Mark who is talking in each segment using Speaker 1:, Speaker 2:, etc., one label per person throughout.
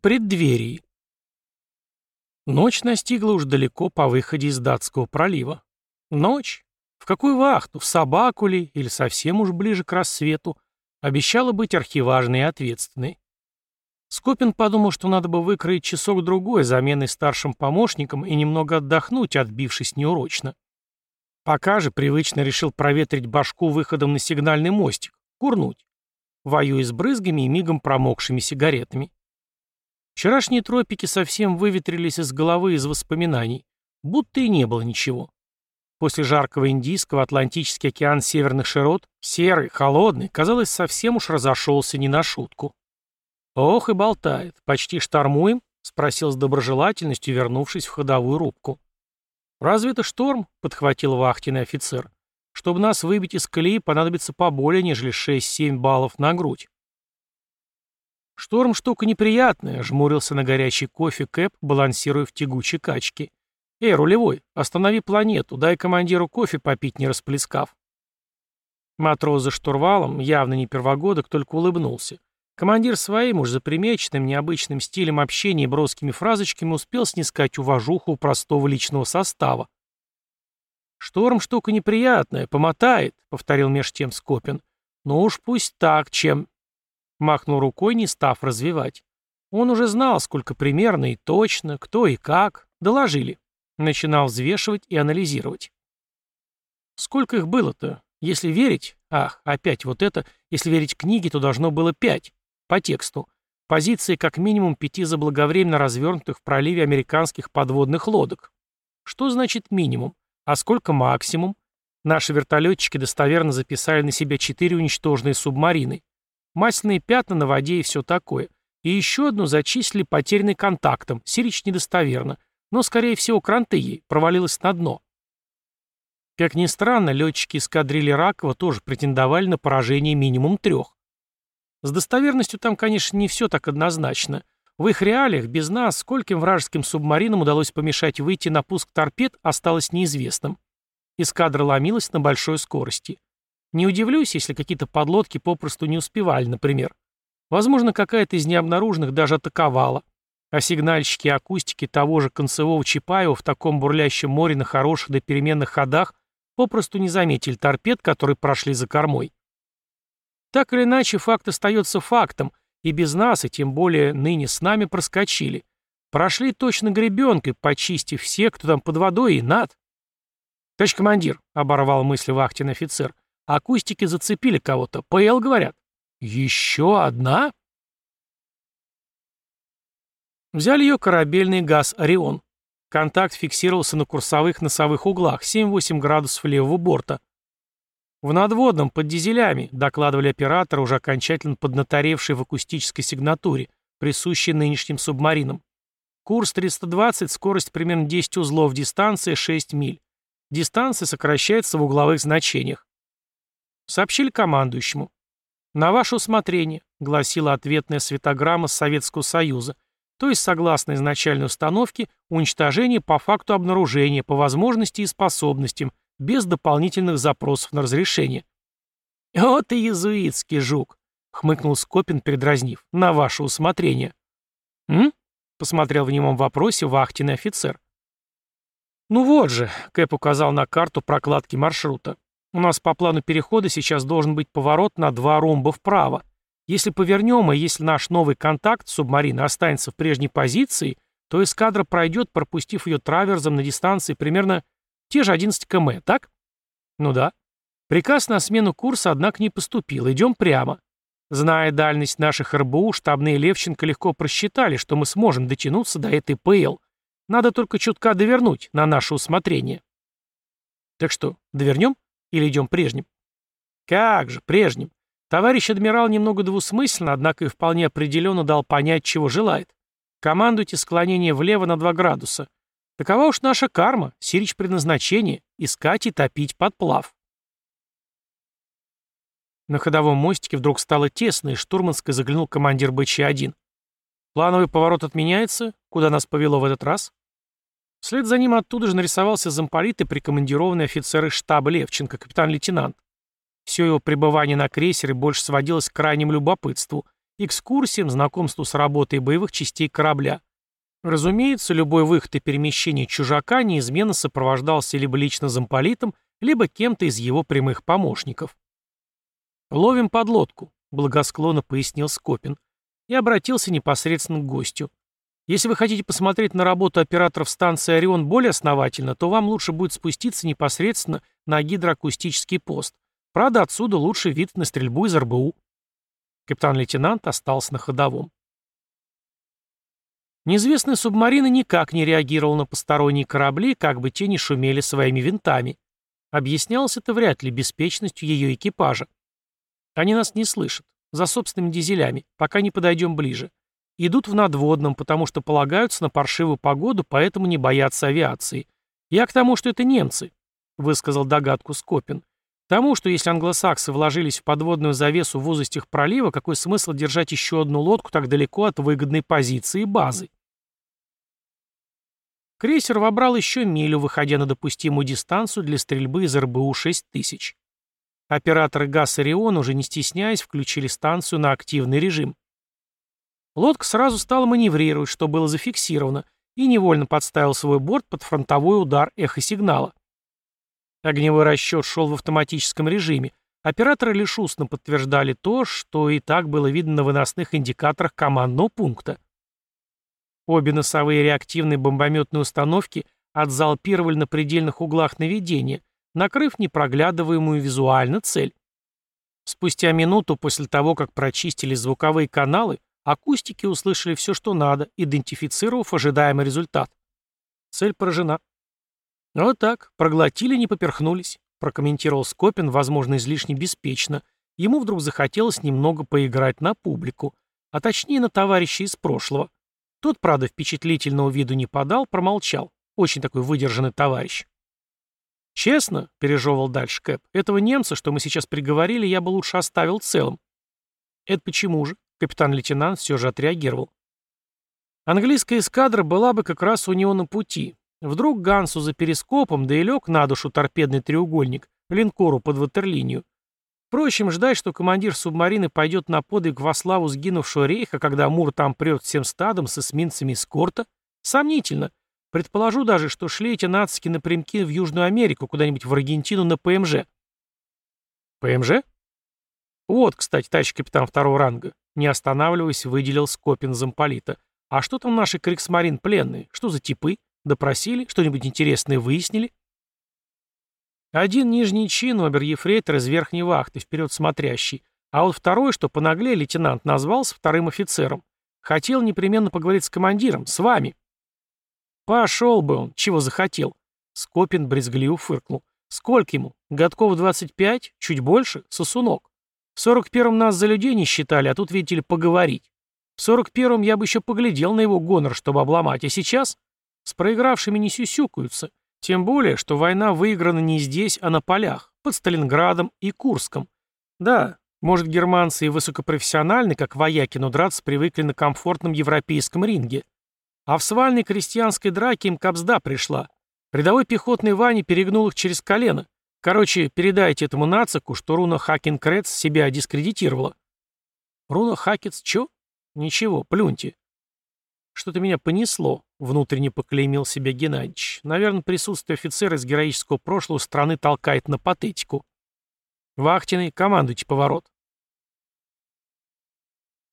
Speaker 1: преддверии. Ночь настигла уж далеко по выходе из Датского пролива. Ночь? В какую вахту? В собаку ли? Или совсем уж ближе к рассвету? Обещала быть архиважной и ответственной. Скопин подумал, что надо бы выкроить часок-другой заменой старшим помощником и немного отдохнуть, отбившись неурочно. Пока же привычно решил проветрить башку выходом на сигнальный мостик, курнуть, воюя с брызгами и мигом промокшими сигаретами. Вчерашние тропики совсем выветрились из головы из воспоминаний, будто и не было ничего. После жаркого Индийского Атлантический океан северных широт, серый, холодный, казалось, совсем уж разошелся не на шутку. «Ох и болтает. Почти штормуем?» — спросил с доброжелательностью, вернувшись в ходовую рубку. «Разве это шторм?» — подхватил вахтенный офицер. «Чтобы нас выбить из колеи, понадобится поболее, нежели 6-7 баллов на грудь». «Шторм — штука неприятная», — жмурился на горячий кофе Кэп, балансируя в тягучей качке. «Эй, рулевой, останови планету, дай командиру кофе попить, не расплескав». Матрос за штурвалом, явно не первогодок, только улыбнулся. Командир своим уж запримеченным необычным стилем общения и броскими фразочками успел снискать уважуху простого личного состава. «Шторм штука неприятная, помотает», — повторил меж тем Скопин. «Ну уж пусть так, чем...» Махнул рукой, не став развивать. Он уже знал, сколько примерно и точно, кто и как. Доложили. Начинал взвешивать и анализировать. Сколько их было-то? Если верить... Ах, опять вот это... Если верить книге, то должно было пять. По тексту. Позиции как минимум пяти заблаговременно развернутых в проливе американских подводных лодок. Что значит минимум? А сколько максимум? Наши вертолетчики достоверно записали на себя четыре уничтоженные субмарины. Масляные пятна на воде и все такое. И еще одну зачислили потерянной контактом, сирич недостоверно, но, скорее всего, кранты провалилась на дно. Как ни странно, летчики эскадрильи Ракова тоже претендовали на поражение минимум трех. С достоверностью там, конечно, не все так однозначно. В их реалиях без нас скольким вражеским субмаринам удалось помешать выйти на пуск торпед, осталось неизвестным. Эскадра ломилась на большой скорости. Не удивлюсь, если какие-то подлодки попросту не успевали, например. Возможно, какая-то из необнаруженных даже атаковала. А сигнальщики акустики того же концевого Чапаева в таком бурлящем море на хороших до переменных ходах попросту не заметили торпед, которые прошли за кормой. Так или иначе, факт остается фактом, и без нас, и тем более ныне с нами проскочили. Прошли точно гребенкой, почистив все, кто там под водой и над. «Товарищ командир», — оборвал мысли вахтенный офицер, — «акустики зацепили кого-то. ПЛ, говорят». «Еще одна?» Взяли ее корабельный газ «Орион». Контакт фиксировался на курсовых носовых углах, 7-8 градусов левого борта. «В надводном, под дизелями», — докладывали операторы, уже окончательно поднаторевшие в акустической сигнатуре, присущей нынешним субмаринам. Курс 320, скорость примерно 10 узлов, дистанция 6 миль. Дистанция сокращается в угловых значениях. Сообщили командующему. «На ваше усмотрение», — гласила ответная светограмма Советского Союза, то есть, согласно изначальной установке, уничтожение по факту обнаружения, по возможности и способностям, без дополнительных запросов на разрешение. «Вот и язуитский жук», — хмыкнул Скопин, передразнив, — «на ваше усмотрение». «М?» — посмотрел в немом вопросе вахтенный офицер. «Ну вот же», — Кэп указал на карту прокладки маршрута. «У нас по плану перехода сейчас должен быть поворот на два ромба вправо. Если повернем, и если наш новый контакт субмарина останется в прежней позиции, то эскадра пройдет, пропустив ее траверзом на дистанции примерно те же 11 км, так? Ну да. Приказ на смену курса, однако, не поступил. Идем прямо. Зная дальность наших РБУ, штабные Левченко легко просчитали, что мы сможем дотянуться до этой ПЛ. Надо только чутка довернуть на наше усмотрение. Так что, довернем или идем прежним? Как же, прежним. Товарищ адмирал немного двусмысленно, однако и вполне определенно дал понять, чего желает. Командуйте склонение влево на 2 градуса. Такова уж наша карма, сирич предназначение — искать и топить подплав. На ходовом мостике вдруг стало тесно, и штурманской заглянул командир БЧ-1. «Плановый поворот отменяется? Куда нас повело в этот раз?» Вслед за ним оттуда же нарисовался замполит и прикомандированный офицер из штаба Левченко, капитан-лейтенант. Все его пребывание на крейсере больше сводилось к крайнему любопытству, экскурсиям, знакомству с работой боевых частей корабля. Разумеется, любой выход и перемещение чужака неизменно сопровождался либо лично замполитом, либо кем-то из его прямых помощников. «Ловим подлодку», — благосклонно пояснил Скопин, и обратился непосредственно к гостю. «Если вы хотите посмотреть на работу операторов станции «Орион» более основательно, то вам лучше будет спуститься непосредственно на гидроакустический пост. Правда, отсюда лучший вид на стрельбу из РБУ». Капитан-лейтенант остался на ходовом. Неизвестная субмарина никак не реагировала на посторонние корабли, как бы те ни шумели своими винтами. Объяснялось это вряд ли беспечностью ее экипажа. Они нас не слышат, за собственными дизелями, пока не подойдем ближе. Идут в надводном, потому что полагаются на паршивую погоду, поэтому не боятся авиации. Я к тому, что это немцы, высказал догадку Скопин. Тому, что если англосаксы вложились в подводную завесу в узостях пролива, какой смысл держать еще одну лодку так далеко от выгодной позиции базы? Крейсер вобрал еще милю, выходя на допустимую дистанцию для стрельбы из РБУ-6000. Операторы ГАС «Орион», уже не стесняясь, включили станцию на активный режим. Лодка сразу стала маневрировать, что было зафиксировано, и невольно подставил свой борт под фронтовой удар эхосигнала. Огневой расчет шел в автоматическом режиме. Операторы лишь устно подтверждали то, что и так было видно на выносных индикаторах командного пункта. Обе носовые реактивные бомбометные установки отзалпировали на предельных углах наведения, накрыв непроглядываемую визуально цель. Спустя минуту после того, как прочистили звуковые каналы, акустики услышали все, что надо, идентифицировав ожидаемый результат. Цель поражена. Вот так, проглотили, не поперхнулись, прокомментировал Скопин, возможно, излишне беспечно. Ему вдруг захотелось немного поиграть на публику, а точнее на товарища из прошлого. Тот, правда, впечатлительного виду не подал, промолчал. Очень такой выдержанный товарищ. «Честно», — пережевывал дальше Кэп, — «этого немца, что мы сейчас приговорили, я бы лучше оставил целым». «Это почему же?» — капитан-лейтенант все же отреагировал. Английская эскадра была бы как раз у него на пути. Вдруг Гансу за перископом, да и лег на душу торпедный треугольник, линкору под ватерлинию, Впрочем, ждать, что командир субмарины пойдет на подвиг во славу сгинувшего рейха, когда Мур там прет всем стадом с эсминцами эскорта, сомнительно. Предположу даже, что шли эти нацики напрямки в Южную Америку, куда-нибудь в Аргентину на ПМЖ. ПМЖ? Вот, кстати, товарищ капитан второго ранга. Не останавливаясь, выделил Скопин замполита. А что там наши Криксмарин пленные? Что за типы? Допросили? Что-нибудь интересное выяснили? Один нижний чин, обер-ефрейтор из верхней вахты, вперед смотрящий, а вот второй, что понаглее лейтенант, назвался вторым офицером. Хотел непременно поговорить с командиром, с вами. Пошел бы он, чего захотел. Скопин брезгливо фыркнул. Сколько ему? Годков 25? Чуть больше? Сосунок. В 41-м нас за людей не считали, а тут, видите ли, поговорить. В 41-м я бы еще поглядел на его гонор, чтобы обломать, а сейчас с проигравшими не сюсюкаются. Тем более, что война выиграна не здесь, а на полях, под Сталинградом и Курском. Да, может, германцы и высокопрофессиональны, как вояки, но драться привыкли на комфортном европейском ринге. А в свальной крестьянской драке им капсда пришла. Рядовой пехотный Ваня перегнул их через колено. Короче, передайте этому нацику, что руна Хакенкрец себя дискредитировала. Руна Хакец чё? Ничего, плюньте. Что-то меня понесло, внутренне поклеймил себя Геннадьевич. Наверное, присутствие офицера из героического прошлого страны толкает на патетику. Вахтенный, командуйте поворот.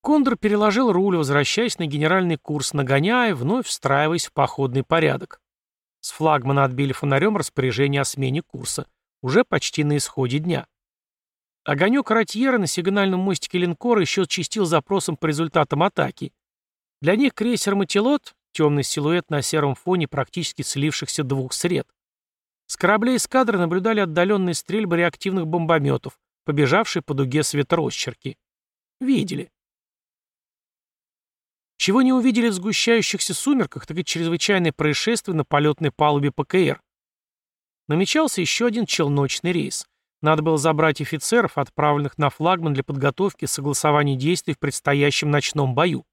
Speaker 1: Кондор переложил руль, возвращаясь на генеральный курс, нагоняя, вновь встраиваясь в походный порядок. С флагмана отбили фонарем распоряжение о смене курса. Уже почти на исходе дня. Огонек Ротьера на сигнальном мостике линкора еще чистил запросом по результатам атаки. Для них крейсер «Матилот» — темный силуэт на сером фоне практически слившихся двух сред. С кораблей эскадры наблюдали отдаленные стрельбы реактивных бомбометов, побежавшие по дуге светоросчерки. Видели. Чего не увидели в сгущающихся сумерках, так и чрезвычайное происшествие на полетной палубе ПКР. Намечался еще один челночный рейс. Надо было забрать офицеров, отправленных на флагман для подготовки и согласования действий в предстоящем ночном бою.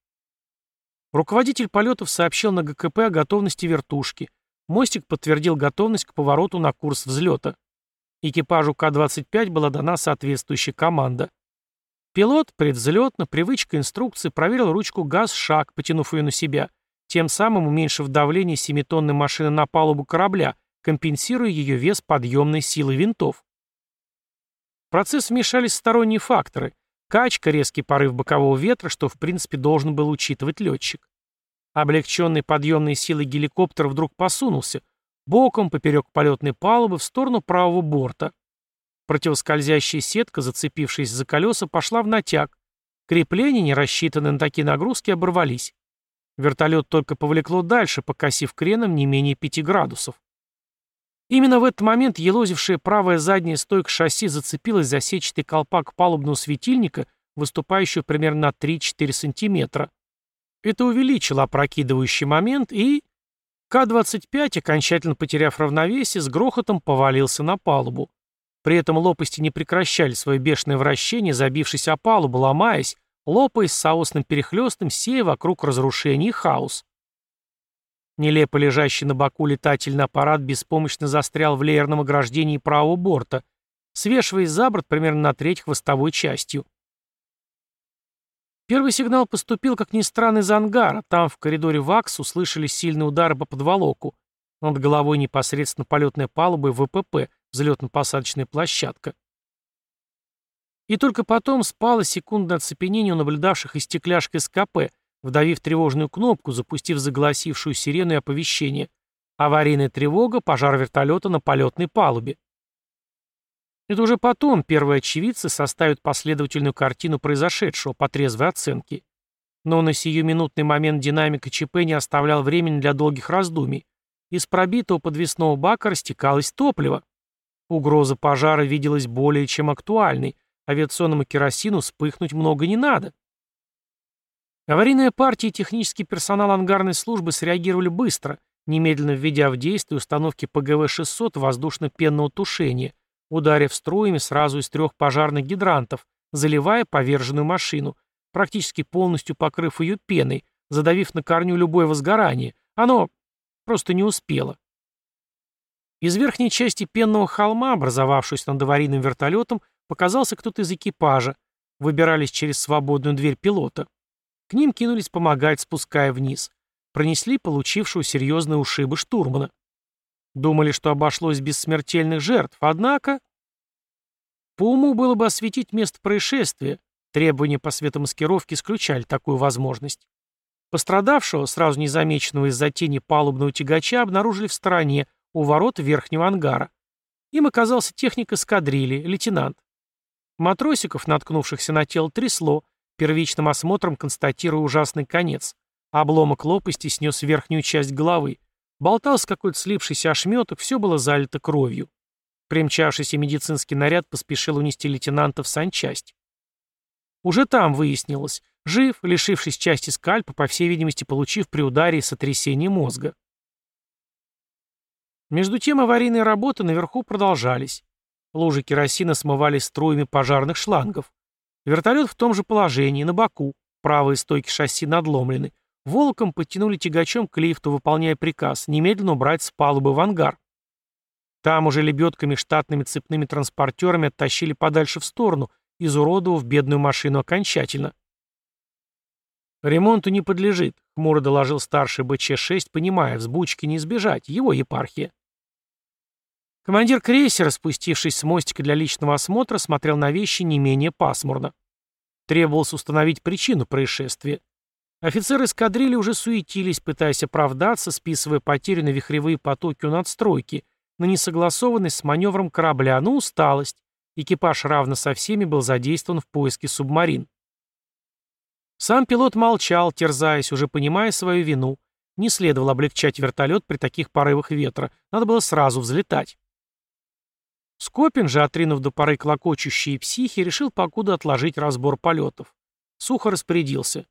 Speaker 1: Руководитель полетов сообщил на ГКП о готовности вертушки. Мостик подтвердил готовность к повороту на курс взлета. Экипажу К-25 была дана соответствующая команда. Пилот предвзлетно, привычка инструкции, проверил ручку газ-шаг, потянув ее на себя, тем самым уменьшив давление семитонной машины на палубу корабля, компенсируя ее вес подъемной силы винтов. В процесс вмешались сторонние факторы. Качка, резкий порыв бокового ветра, что в принципе должен был учитывать летчик. Облегченный подъемной силой геликоптер вдруг посунулся, боком поперек полетной палубы в сторону правого борта. Противоскользящая сетка, зацепившись за колеса, пошла в натяг. Крепления, не рассчитанные на такие нагрузки, оборвались. Вертолет только повлекло дальше, покосив креном не менее 5 градусов. Именно в этот момент елозившая правая задняя стойка шасси зацепилась за сетчатый колпак палубного светильника, выступающего примерно на 3-4 сантиметра. Это увеличило опрокидывающий момент и... К-25, окончательно потеряв равновесие, с грохотом повалился на палубу. При этом лопасти не прекращали свое бешеное вращение, забившись о палубу, ломаясь, лопаясь соусным перехлестом, сея вокруг разрушений и хаос. Нелепо лежащий на боку летательный аппарат беспомощно застрял в леерном ограждении правого борта, свешиваясь за борт примерно на треть хвостовой частью. Первый сигнал поступил, как ни странно, из ангара. Там, в коридоре ВАКС, услышали сильные удары по подволоку. Над головой непосредственно полетная палуба и ВПП, взлетно-посадочная площадка. И только потом спало секундное оцепенение у наблюдавших из стекляшек СКП, вдавив тревожную кнопку, запустив загласившую сирену и оповещение. Аварийная тревога, пожар вертолета на полетной палубе. Это уже потом первые очевидцы составят последовательную картину произошедшего по трезвой оценке. Но на сиюминутный момент динамика ЧП не оставлял времени для долгих раздумий. Из пробитого подвесного бака растекалось топливо. Угроза пожара виделась более чем актуальной, авиационному керосину вспыхнуть много не надо. Аварийная партия и технический персонал ангарной службы среагировали быстро, немедленно введя в действие установки ПГВ-600 воздушно-пенного тушения, ударив струями сразу из трех пожарных гидрантов, заливая поверженную машину, практически полностью покрыв ее пеной, задавив на корню любое возгорание. Оно просто не успело. Из верхней части пенного холма, образовавшегося над аварийным вертолетом, Показался кто-то из экипажа. Выбирались через свободную дверь пилота. К ним кинулись помогать, спуская вниз. Пронесли получившего серьезные ушибы штурмана. Думали, что обошлось без смертельных жертв, однако... По уму было бы осветить место происшествия. Требования по светомаскировке исключали такую возможность. Пострадавшего, сразу незамеченного из-за тени палубного тягача, обнаружили в стороне, у ворот верхнего ангара. Им оказался техник эскадрильи, лейтенант. Матросиков, наткнувшихся на тело, трясло, первичным осмотром констатируя ужасный конец. Обломок лопасти снес верхнюю часть головы. Болтался какой-то слипшийся ошметок, все было залито кровью. Примчавшийся медицинский наряд поспешил унести лейтенанта в санчасть. Уже там выяснилось, жив, лишившись части скальпа, по всей видимости, получив при ударе сотрясение мозга. Между тем аварийные работы наверху продолжались. Лужи керосина смывались струями пожарных шлангов. Вертолет в том же положении, на боку. Правые стойки шасси надломлены. Волоком подтянули тягачом к лифту, выполняя приказ немедленно убрать с палубы в ангар. Там уже лебедками штатными цепными транспортерами оттащили подальше в сторону, изуродовав бедную машину окончательно. «Ремонту не подлежит», — хмуро доложил старший БЧ-6, понимая, взбучки не избежать, его епархия. Командир крейсера, спустившись с мостика для личного осмотра, смотрел на вещи не менее пасмурно. Требовалось установить причину происшествия. Офицеры эскадрильи уже суетились, пытаясь оправдаться, списывая потери на вихревые потоки у надстройки, на несогласованность с маневром корабля, на усталость. Экипаж равно со всеми был задействован в поиске субмарин. Сам пилот молчал, терзаясь, уже понимая свою вину. Не следовало облегчать вертолет при таких порывах ветра, надо было сразу взлетать. Скопин же, отринув до поры клокочущие психи, решил покуда отложить разбор полетов. Сухо распорядился.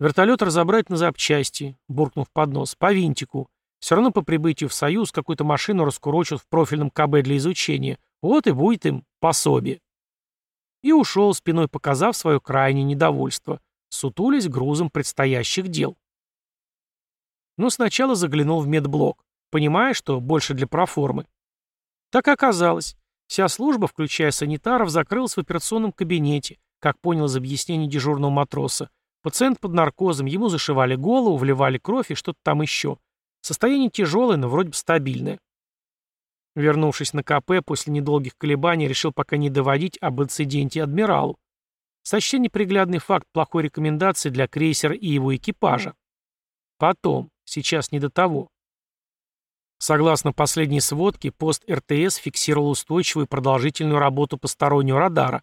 Speaker 1: Вертолет разобрать на запчасти, буркнув под нос, по винтику. Все равно по прибытию в Союз какую-то машину раскурочат в профильном КБ для изучения. Вот и будет им пособие. И ушел, спиной показав свое крайнее недовольство, сутулясь грузом предстоящих дел. Но сначала заглянул в медблок, понимая, что больше для проформы. Так оказалось. Вся служба, включая санитаров, закрылась в операционном кабинете, как понял из объяснений дежурного матроса. Пациент под наркозом, ему зашивали голову, вливали кровь и что-то там еще. Состояние тяжелое, но вроде бы стабильное. Вернувшись на КП, после недолгих колебаний решил пока не доводить об инциденте адмиралу. Сочтя неприглядный факт плохой рекомендации для крейсера и его экипажа. Потом, сейчас не до того. Согласно последней сводке, пост РТС фиксировал устойчивую и продолжительную работу постороннего радара.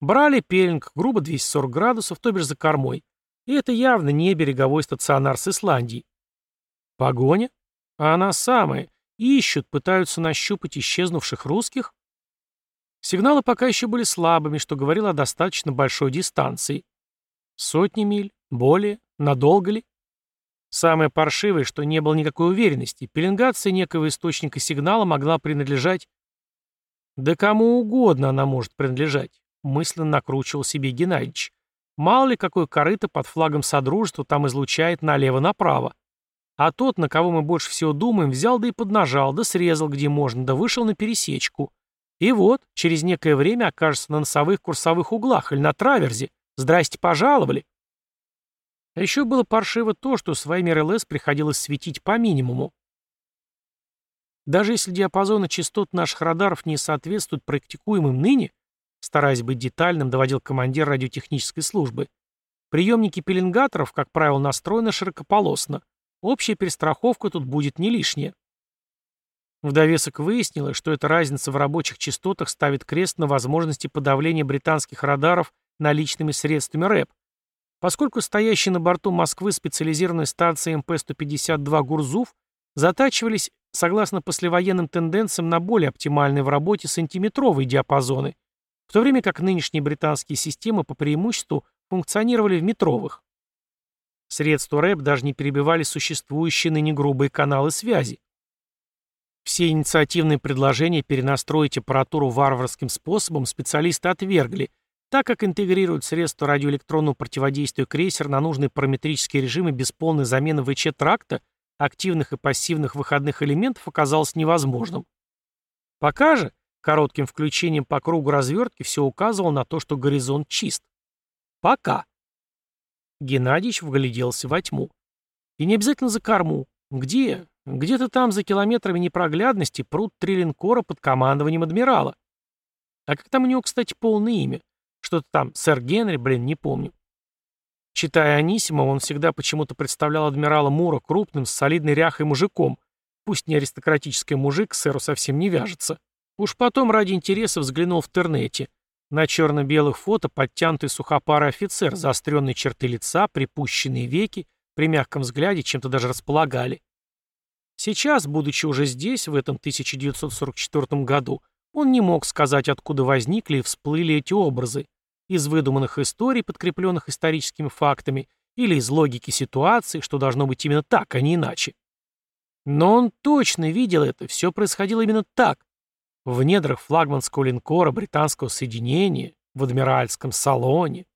Speaker 1: Брали пелинг грубо 240 градусов, то бишь за кормой. И это явно не береговой стационар с Исландии. Погоня? А она самая. Ищут, пытаются нащупать исчезнувших русских? Сигналы пока еще были слабыми, что говорило о достаточно большой дистанции. Сотни миль? Более? Надолго ли? Самое паршивое, что не было никакой уверенности, пеленгация некого источника сигнала могла принадлежать... Да кому угодно она может принадлежать, мысленно накручивал себе Геннадьевич. Мало ли какой корыто под флагом Содружества там излучает налево-направо. А тот, на кого мы больше всего думаем, взял да и поднажал, да срезал где можно, да вышел на пересечку. И вот, через некое время окажется на носовых курсовых углах или на траверзе. Здрасте, пожаловали. А еще было паршиво то, что своими РЛС приходилось светить по минимуму. Даже если диапазоны частот наших радаров не соответствуют практикуемым ныне, стараясь быть детальным, доводил командир радиотехнической службы, приемники пеленгаторов, как правило, настроены широкополосно. Общая перестраховка тут будет не лишняя. В довесок выяснилось, что эта разница в рабочих частотах ставит крест на возможности подавления британских радаров наличными средствами РЭП, поскольку стоящие на борту Москвы специализированной станции МП-152 «Гурзуф» затачивались, согласно послевоенным тенденциям, на более оптимальные в работе сантиметровые диапазоны, в то время как нынешние британские системы по преимуществу функционировали в метровых. Средства РЭП даже не перебивали существующие ныне грубые каналы связи. Все инициативные предложения перенастроить аппаратуру варварским способом специалисты отвергли, так как интегрировать средства радиоэлектронного противодействия крейсер на нужные параметрические режимы без полной замены ВЧ-тракта, активных и пассивных выходных элементов оказалось невозможным. Пока же, коротким включением по кругу развертки все указывало на то, что горизонт чист. Пока. Геннадьевич вгляделся во тьму. И не обязательно за корму. Где? Где-то там за километрами непроглядности пруд три линкора под командованием адмирала. А как там у него, кстати, полное имя? Что-то там, сэр Генри, блин, не помню. Читая Анисимова, он всегда почему-то представлял адмирала Мура крупным, с солидной ряхой мужиком. Пусть не аристократический мужик, сэру совсем не вяжется. Уж потом ради интереса взглянул в интернете. На черно-белых фото подтянутый сухопарый офицер, заостренные черты лица, припущенные веки, при мягком взгляде чем-то даже располагали. Сейчас, будучи уже здесь, в этом 1944 году, он не мог сказать, откуда возникли и всплыли эти образы, из выдуманных историй, подкрепленных историческими фактами, или из логики ситуации, что должно быть именно так, а не иначе. Но он точно видел это, все происходило именно так. В недрах флагманского линкора британского соединения, в адмиральском салоне,